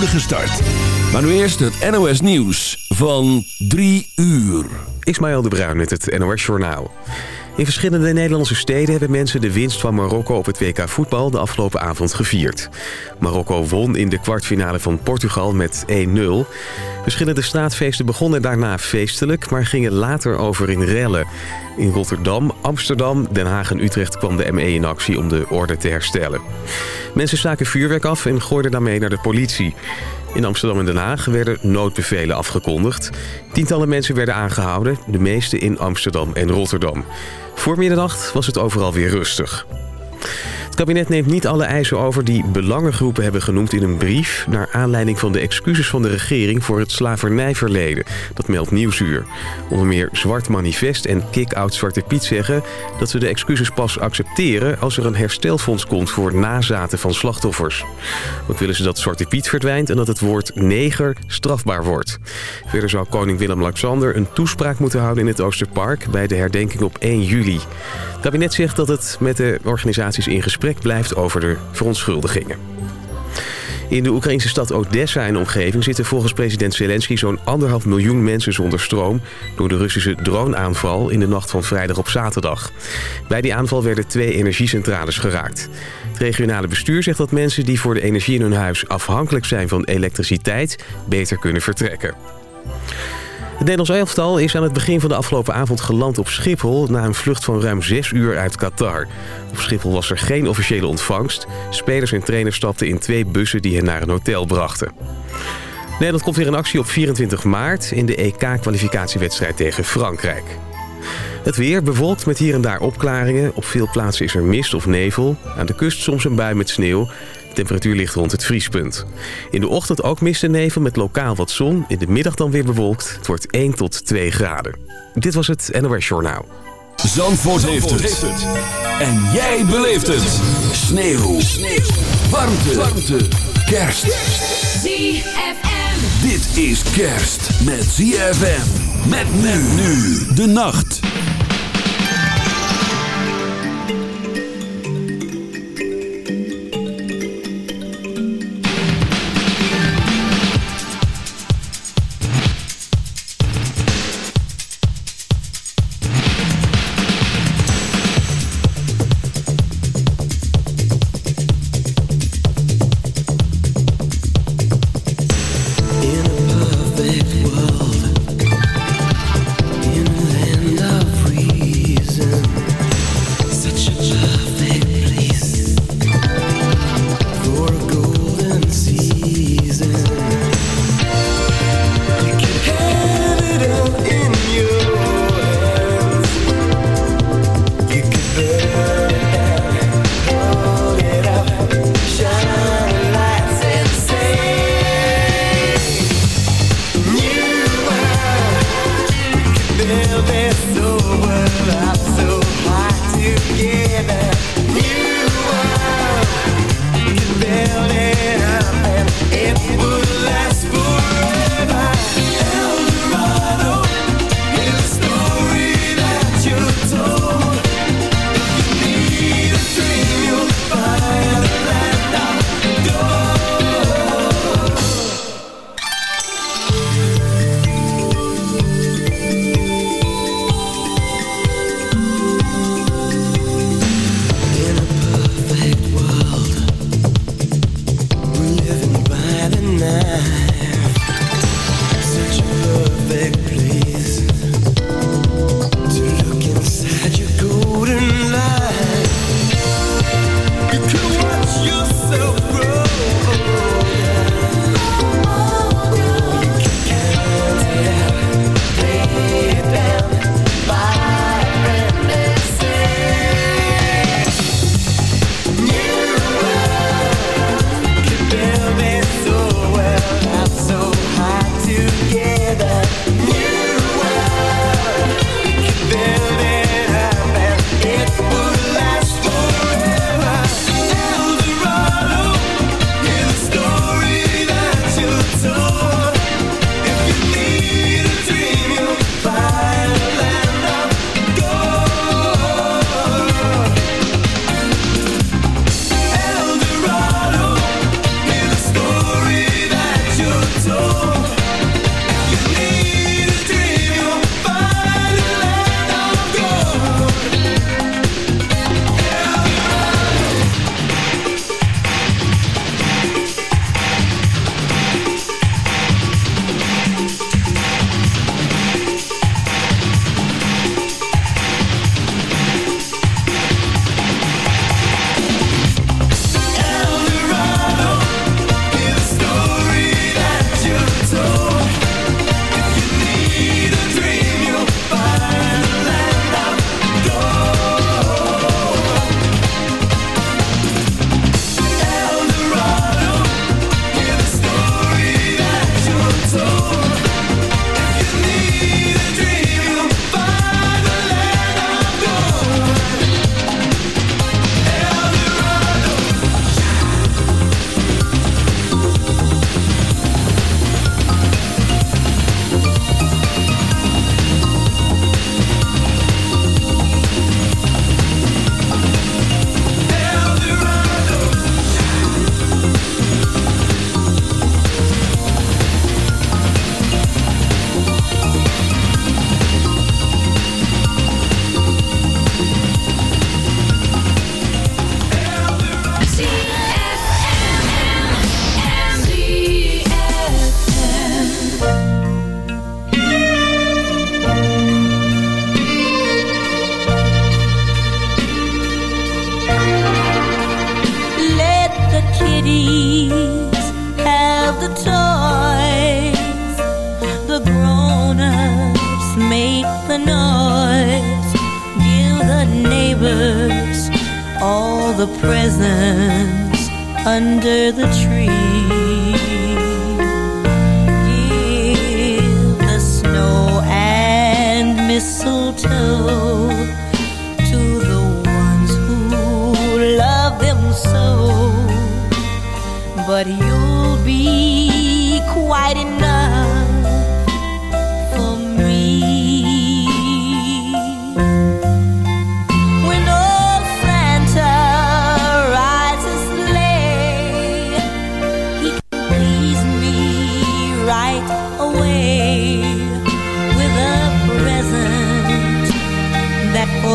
spoedige start. Maar nu eerst het NOS Nieuws van 3 uur. Ismaël de Bruin met het NOS Journaal. In verschillende Nederlandse steden hebben mensen de winst van Marokko op het WK voetbal de afgelopen avond gevierd. Marokko won in de kwartfinale van Portugal met 1-0. Verschillende straatfeesten begonnen daarna feestelijk, maar gingen later over in rellen. In Rotterdam, Amsterdam, Den Haag en Utrecht kwam de ME in actie om de orde te herstellen. Mensen staken vuurwerk af en gooiden daarmee naar de politie. In Amsterdam en Den Haag werden noodbevelen afgekondigd. Tientallen mensen werden aangehouden, de meeste in Amsterdam en Rotterdam. Voor middernacht was het overal weer rustig. Het kabinet neemt niet alle eisen over die belangengroepen hebben genoemd in een brief... naar aanleiding van de excuses van de regering voor het slavernijverleden. Dat meldt Nieuwsuur. Onder meer Zwart Manifest en Kick-Out Zwarte Piet zeggen... dat ze de excuses pas accepteren als er een herstelfonds komt... voor nazaten van slachtoffers. Ook willen ze dat Zwarte Piet verdwijnt en dat het woord neger strafbaar wordt. Verder zou koning Willem-Alexander een toespraak moeten houden in het Oosterpark... bij de herdenking op 1 juli. Het kabinet zegt dat het met de organisaties in gesprek blijft over de verontschuldigingen. In de Oekraïnse stad Odessa en omgeving zitten volgens president Zelensky zo'n anderhalf miljoen mensen zonder stroom door de Russische droneaanval in de nacht van vrijdag op zaterdag. Bij die aanval werden twee energiecentrales geraakt. Het regionale bestuur zegt dat mensen die voor de energie in hun huis afhankelijk zijn van elektriciteit beter kunnen vertrekken. Het Nederlands elftal is aan het begin van de afgelopen avond geland op Schiphol... na een vlucht van ruim zes uur uit Qatar. Op Schiphol was er geen officiële ontvangst. Spelers en trainers stapten in twee bussen die hen naar een hotel brachten. Nederland komt weer in actie op 24 maart... in de EK-kwalificatiewedstrijd tegen Frankrijk. Het weer bewolkt met hier en daar opklaringen. Op veel plaatsen is er mist of nevel. Aan de kust soms een bui met sneeuw. Temperatuur ligt rond het vriespunt. In de ochtend ook mist en nevel met lokaal wat zon. In de middag dan weer bewolkt. Het wordt 1 tot 2 graden. Dit was het NOS Journaal. Zandvoort, heeft, het. En jij beleeft het. Sneeuw. Sneeuw. Warmte. Warmte. Kerst. ZFM. Dit is kerst met ZFM. Met men nu de nacht.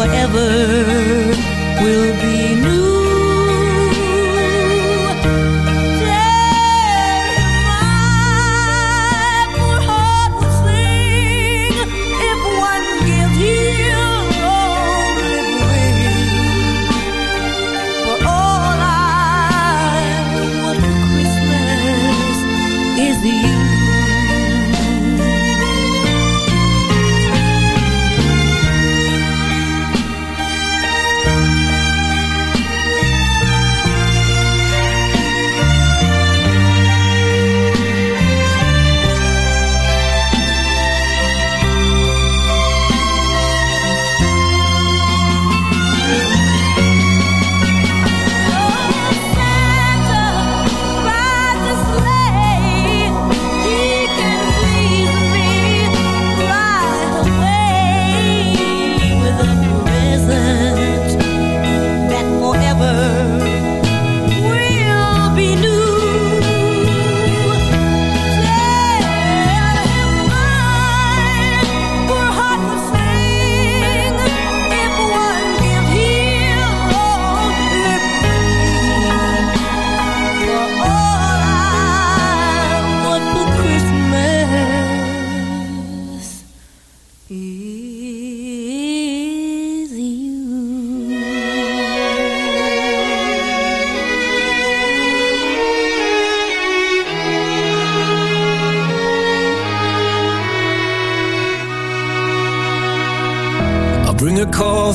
forever will be.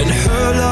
and her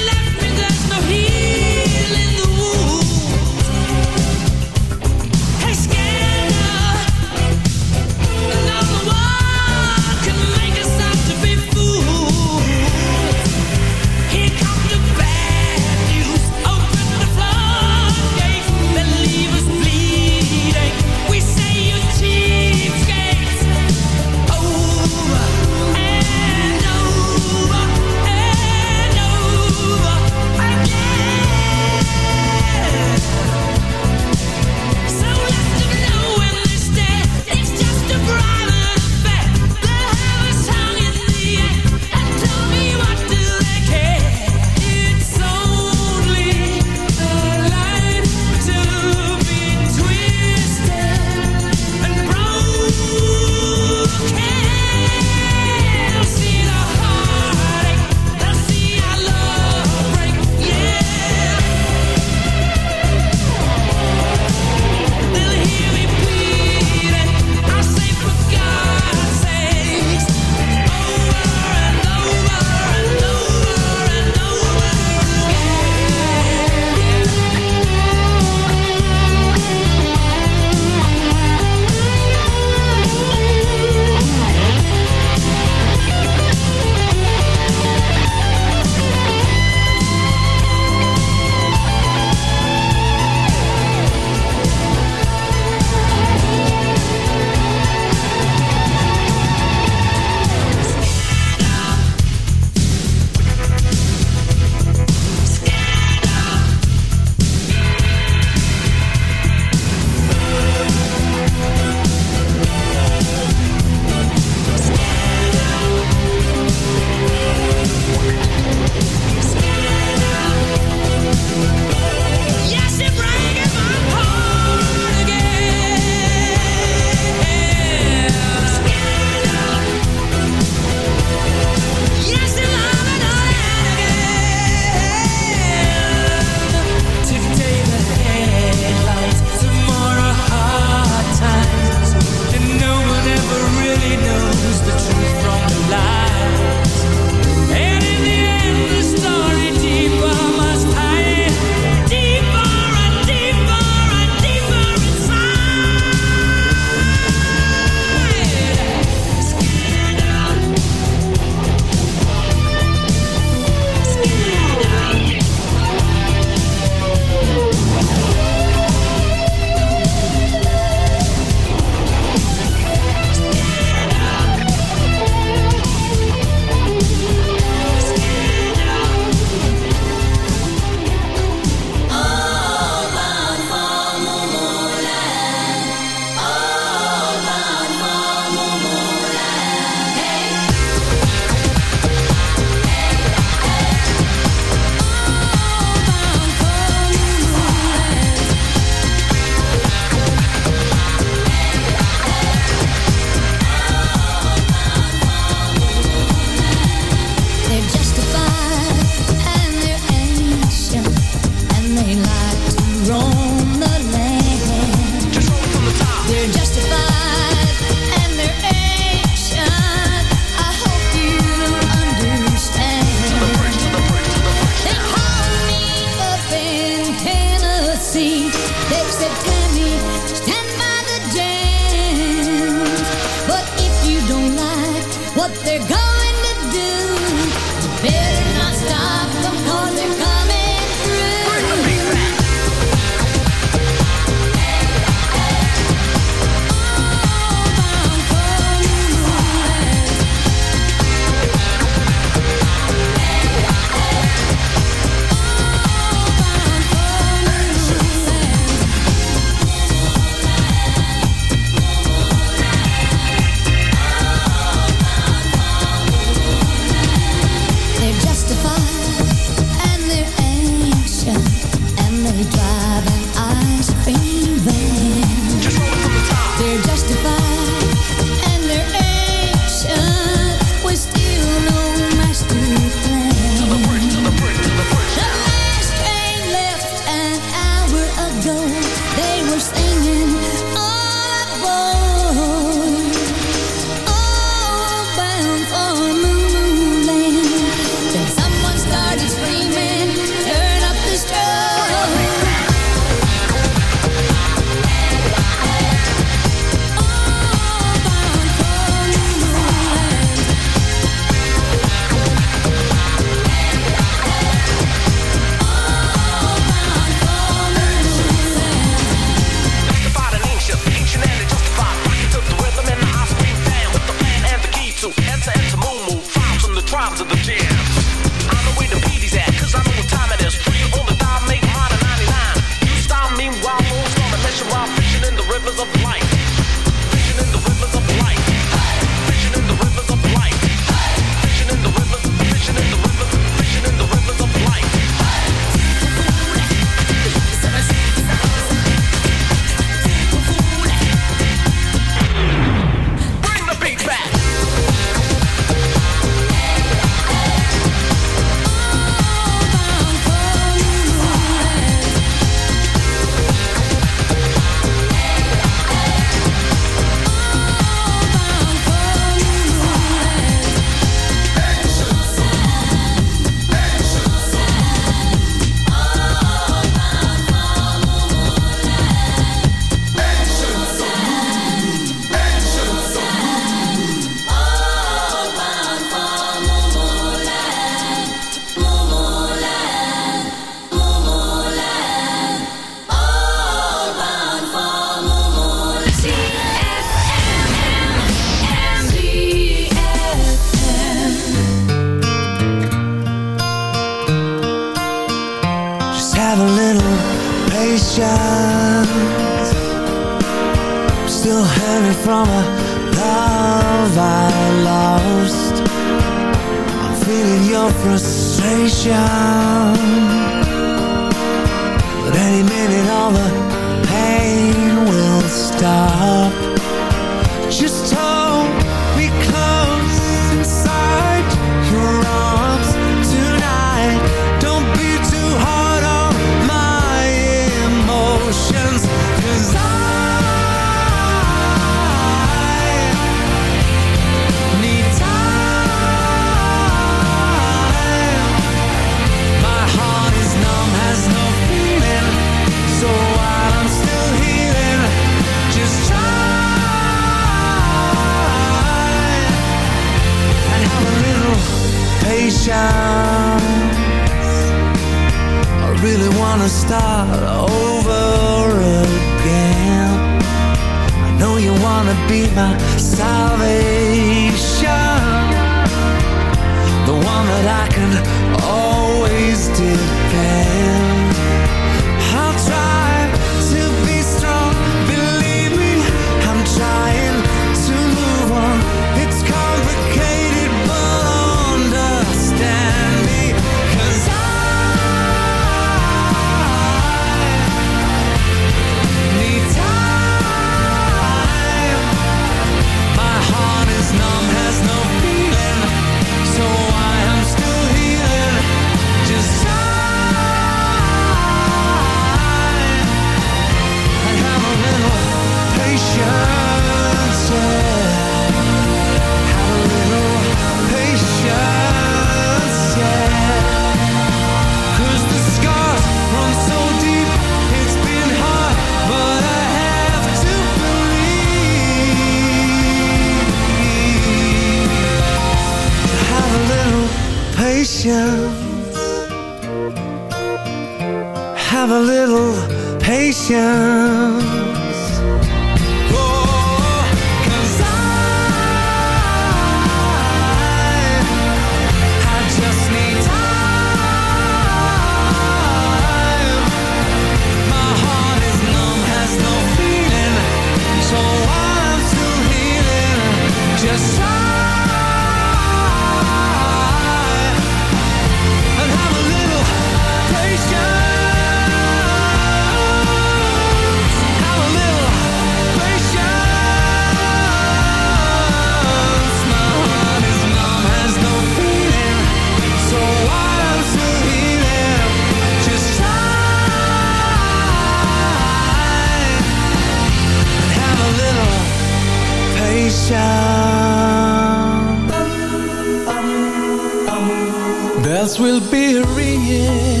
bells will be ringing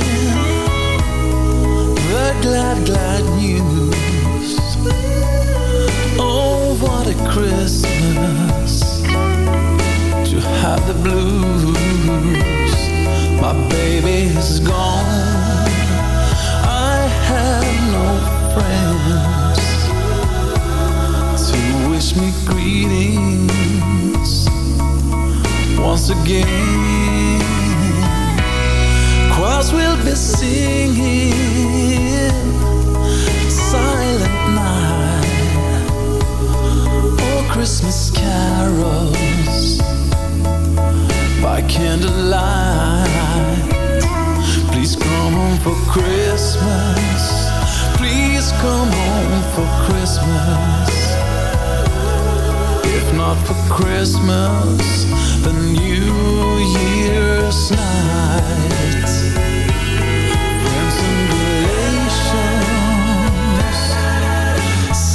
The glad, glad news. Oh, what a Christmas To have the blues. My baby is gone. I have no friends To wish me greetings Once again will be singing Silent night. Or Christmas carols By candlelight. Please come home for Christmas. Please come home for Christmas. If not for Christmas The New Year's night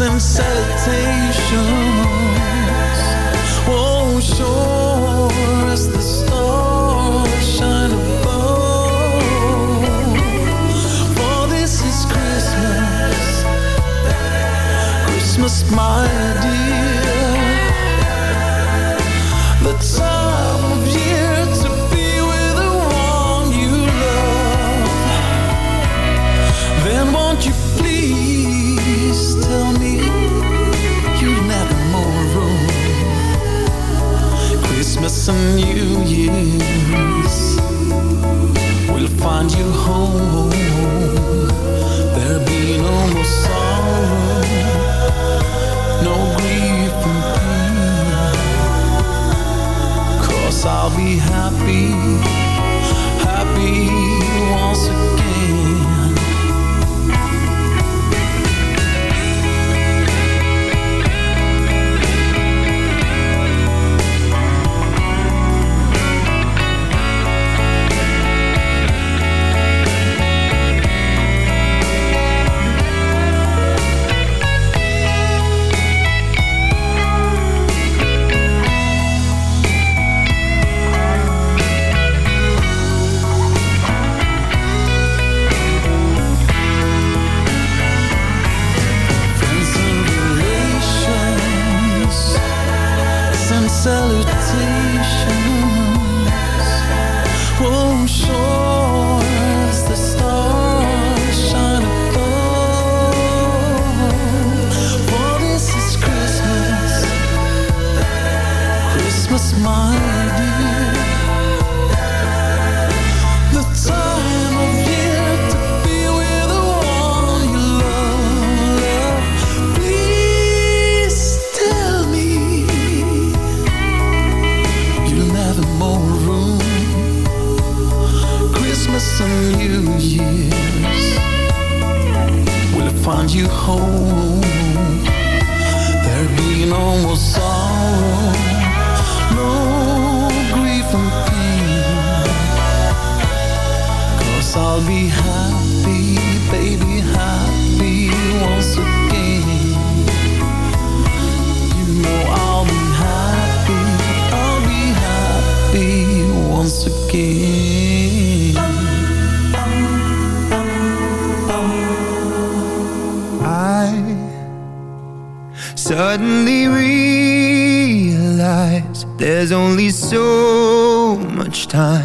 and salutations Oh, sure as the stars shine above. For this is Christmas. Christmas, my dear And New Year's. We'll find you home time.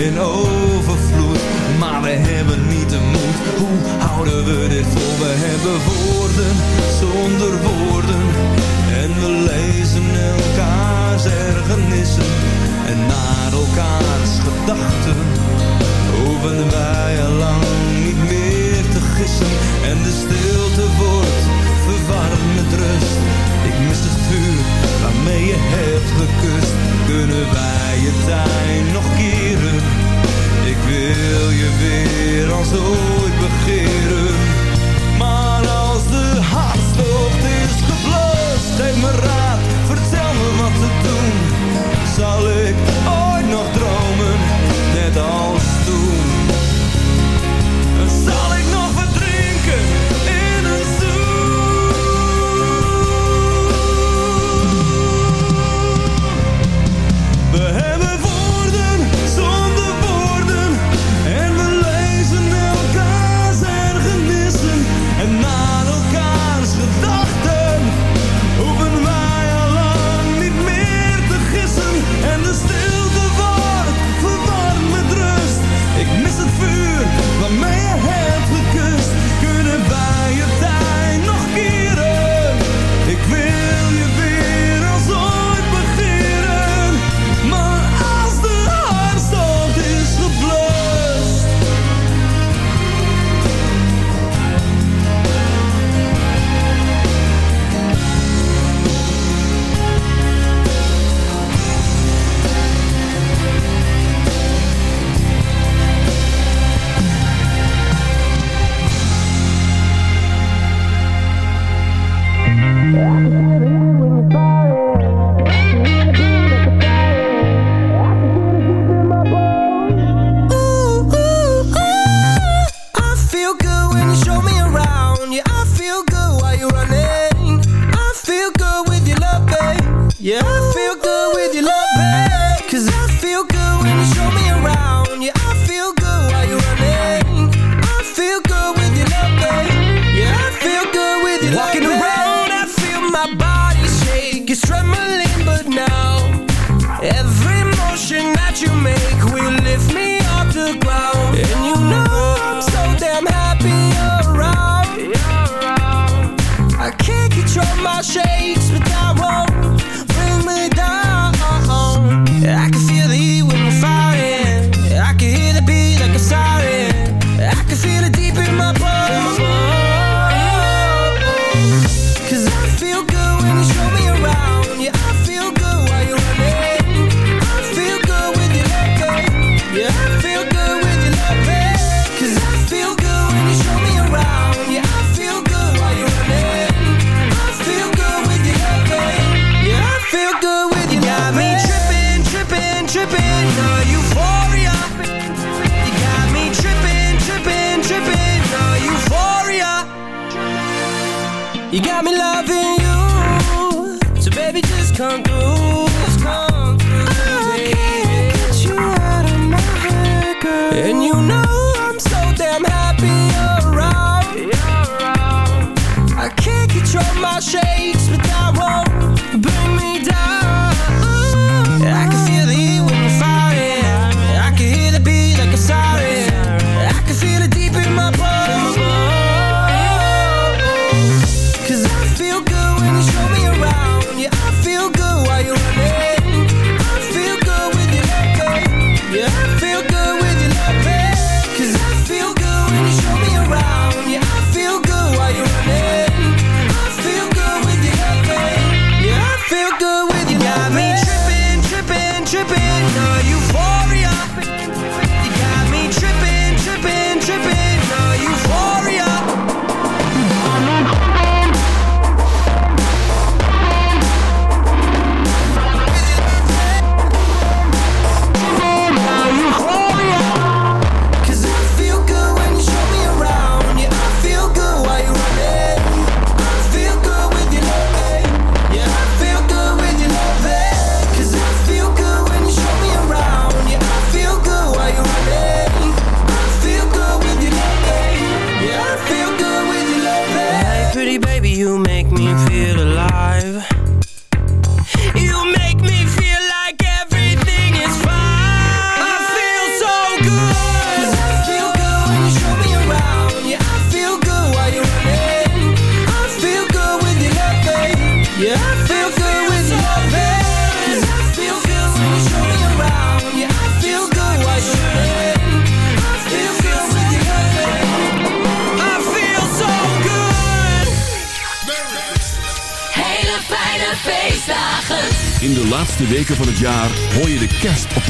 in overvloed. Maar we hebben niet de moed, hoe houden we dit vol? We hebben vol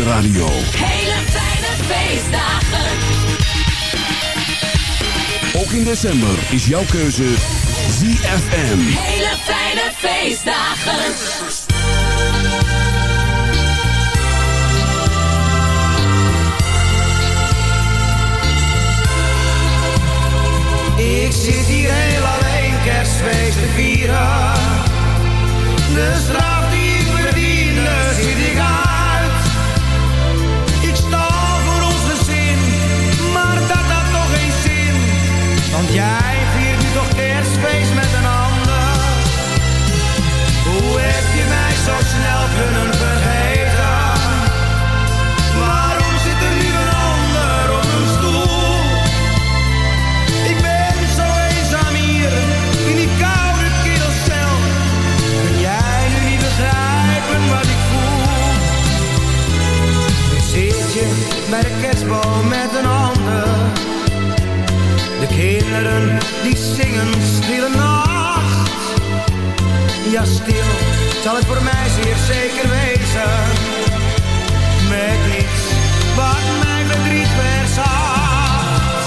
de radio. Hele fijne feestdagen. Ook in december is jouw keuze ZFM. Hele fijne feestdagen. Ik zit hier heel alleen kerstfeest te vieren. De straf kinderen die zingen stille nacht. Ja, stil zal het voor mij zeer zeker wezen. Met niets wat mijn verdriet verzacht.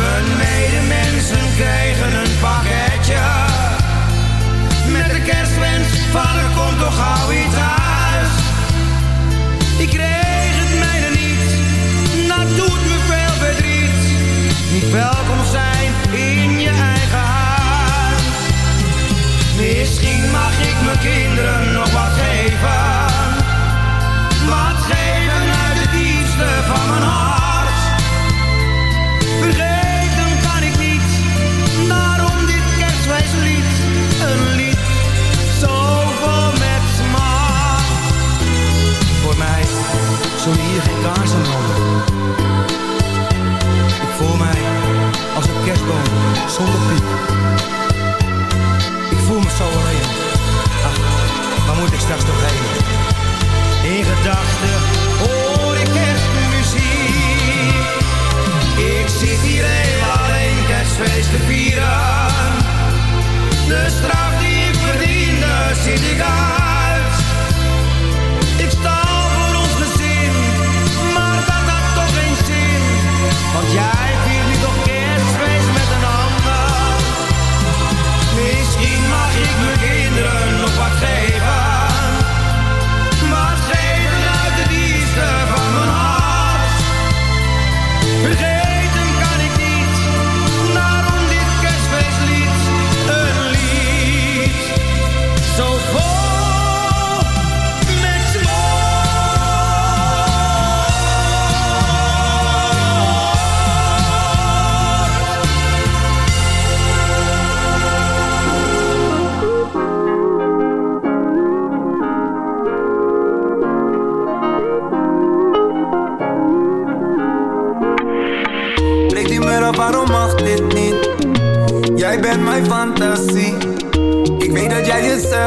Mijn medemensen kregen een pakketje. Met de kerstwens van er komt toch gauw iets welkom zijn in je eigen huis. Misschien mag ik mijn kinderen nog wat geven. Wat geven uit het diepste van mijn hart. Vergeten kan ik niet, daarom dit kerstfeestlied. Een lied zo vol met smaak. Voor mij zullen hier geen kaarsen branden. Kerstboom zonder piek. Ik voel me zo alleen. Ach, waar moet ik straks toch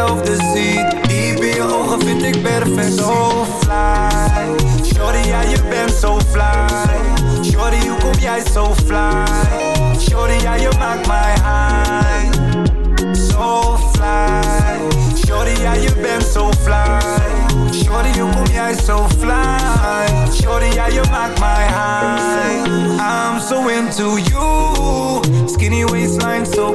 hetzelfde ziet. Diep in je ogen vind ik perfect. So fly. Shorty, ja, je bent zo fly. Shorty, hoe kom jij zo fly? Shorty, ja, je maakt mij high. So fly. Shorty, ja, je bent zo fly. Shorty, hoe kom jij zo fly? Shorty, ja, je maakt mij high. I'm so into you. Skinny waistline, so.